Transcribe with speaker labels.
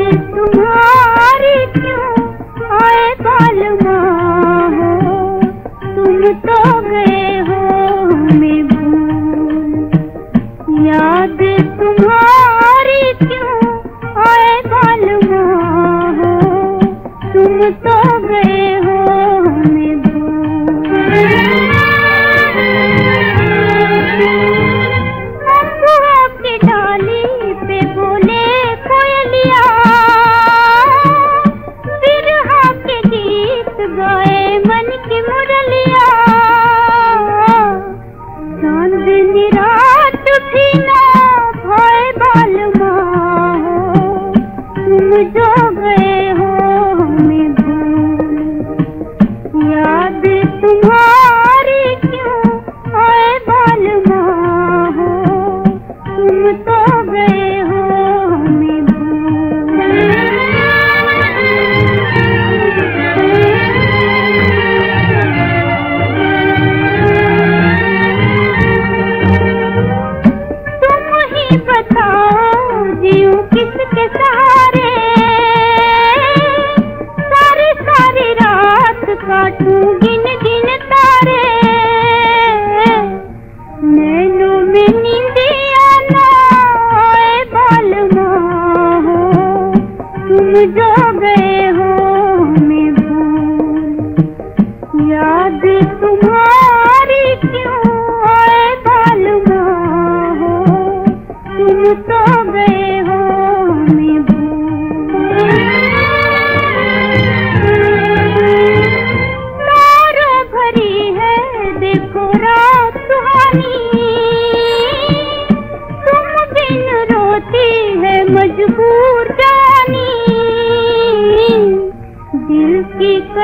Speaker 1: तुम्हारे क्यों आए बालमा हो? तुम तो गए हो याद तुम्हारी क्यों आए बालमा हो? तुम तो क्यों आए हो? तुम तो गए हो तुम ही बताओ जीव किसके सहारे? सारी सारी रात काटूं गिन जो गए हो हमें भूल याद तुम्हारी क्यों आए बालमा हो? तुम तो गए हो। हमें भूल भरी है, देखो रात सुहानी। तुम बिन रोती है, मजबूर